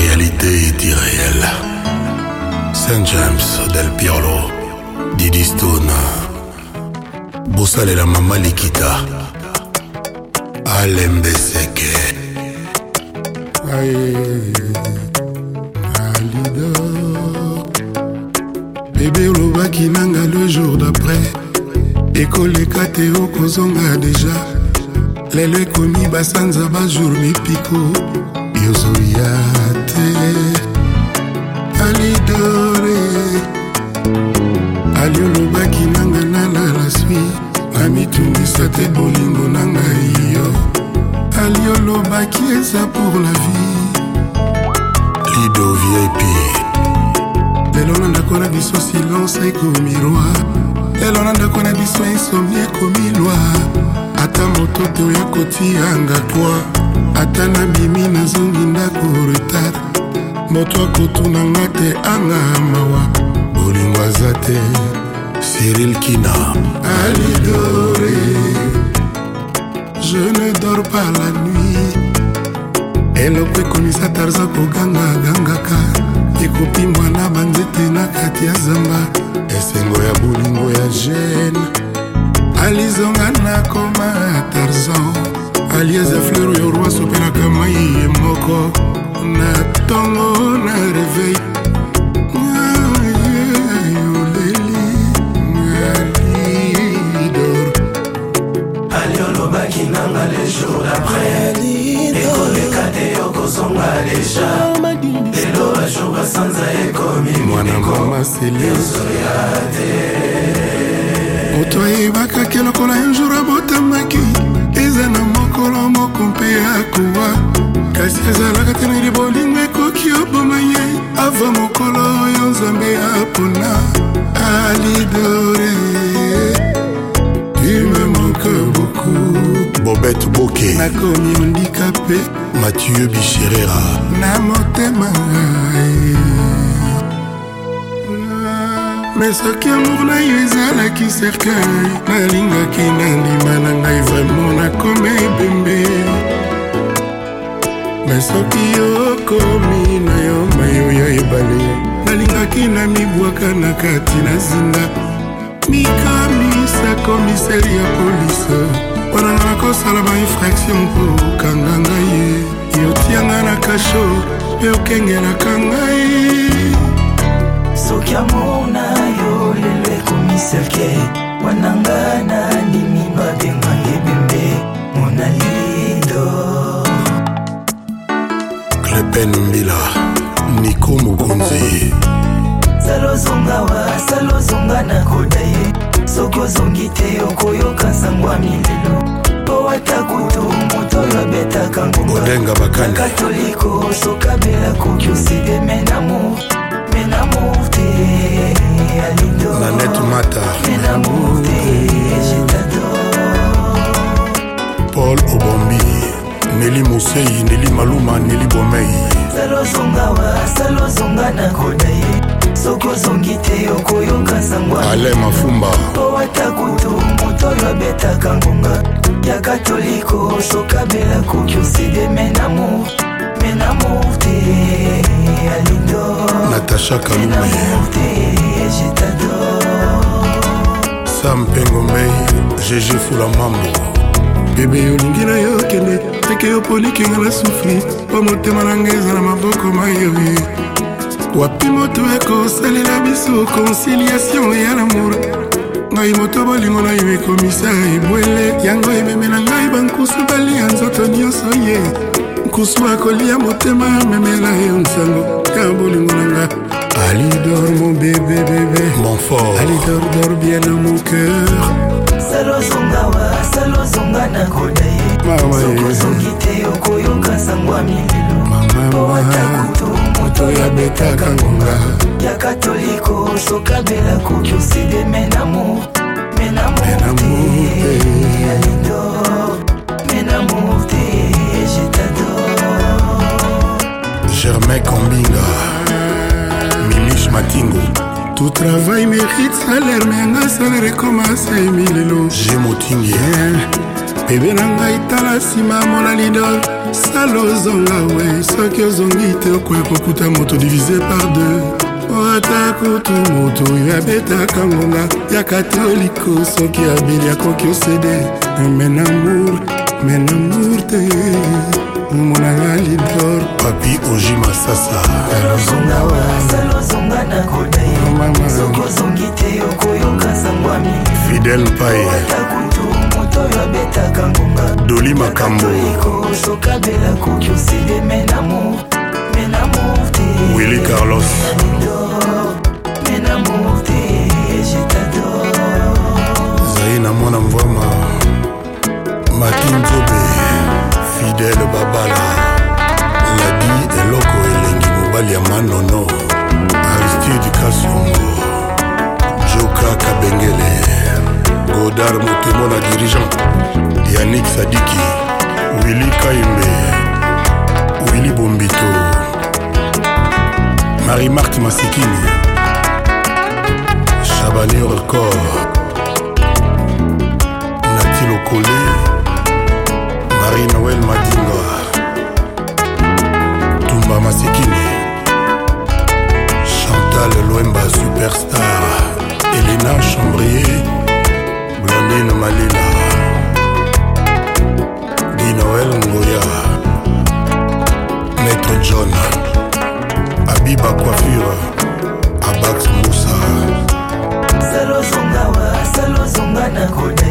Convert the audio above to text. réalité est irréelle. Saint James del Piolo Didi Stone, Bossal et la Mama Likita, Alem Beseke. bebe qui nanga le jour d'après Katéo te déjà, déjà, le jour basanza mi mipiko yozoya te alidore aliolobaki nanga nana na swi na mitungisa te bolingo na ngai yo aliolobaki eza pour la vie lido vip lelo na ndako na biso silence ekomi roi lelo na ndako na biso insomni ekomi lwa ata moto te oya kotianga toi ata nabimi nazongi ndako retard moto akotunanga te anga mawa bolingo aza te cyril kina alidore je ne dors pas la nuit eloko ekomisa tarza kogangagangaka ekopimbwa na banzete na kati ya zamba esengo ya bolingo ya gene alizonga nakoma tarzan alieze fleur oyo rwasi opelaka mai ye moko na ntongo na reveil alobaki nanga les jours d'après ekoleka te okozonga deja lelo bajour basanza ekomi mikoyozoya te moto ayebakaki lokola un jour abotamaki moko mpe akowa kasi ezalaka te nayeli bolingo ekoki oboma ye ava mokolo oyo nzambe apona alidore tume moka boku bobet boke nakomi ondikape mathieu bicherera na motema me soki amour na yo ezalaki cercueil nalingaki nandima na ngai vraimen ata na kati na zinga mikamisa komiseri ya polise wana nga nakosala bainfraction mpo okanga ngai ye yotianga na kasho mpe okengelaka ngai soki amona yo lelo ekomiselke wananga nandimi babengange bembe monalido klepen mbila niko mokonzi salozonga wa salozonga nakota ye soki ozongi te okoyoka sangwa milelo mpo ata kutu moto oyo abetaka ngomaodenga bakatoliko sokabela koki oside menamo menamo te alindo nanet mata menamo te jetado paul obombi neli mosei neli maluma neli bomei salozonga wa salozonga nakota ozongi te okoyoka sangwaale mafumba po ata kutu moto oyo abetaka ngonga ya katoliko osokabela koki oside menamour menamour te alindo natasha kalumenamour te jetador sam pengomei gg fulamambo bebe olingi na yo kende teke yo polikinga na sufi mpo motema na ngai ezala maboko mayoye wapi moto ekosalela biso conciliation ya lamour ngai moto bolingo na yo ekomisa ebwele yango ememela ngai bankusu balia nzoto nyonso ye nkusu akolia motema amemela yo nsango ya bolingo na nga alidor mon bébé bébé mon fort alidor dor bien na mon cœur salozongawa salozonga na koda ye sokosoki te okoyoka sango ya mililo oyo abetaka ngonga ya katoliko sokabela koki oside menamo menamorte alindo menamorte eh. eh. eh. jetado germain kombinga mimish matingo tout travail mérite salaire menga salaire ekoma semilelo je motingi bebe na ngai tala nsima mona lidor sala ozonga we soki ozongi te okoya kokuta moto divise par deux ata kutu moto oyo abetaka ngonga ya katoliko soki abeli akoki osede menamour menamour te monanga lidor papi oji masasa fidel paye Julie Makambo Willy Carlos zaina mwana mvama makinzobe fidele babala ladi eloko elengi mobali ya manono aristide kasongo joka kabengele godard motemo na dirigeant yanik sadiki wili kaimbe wili bombito marie marte masikini chabanur cor natilokole marie noel madi 姑娘。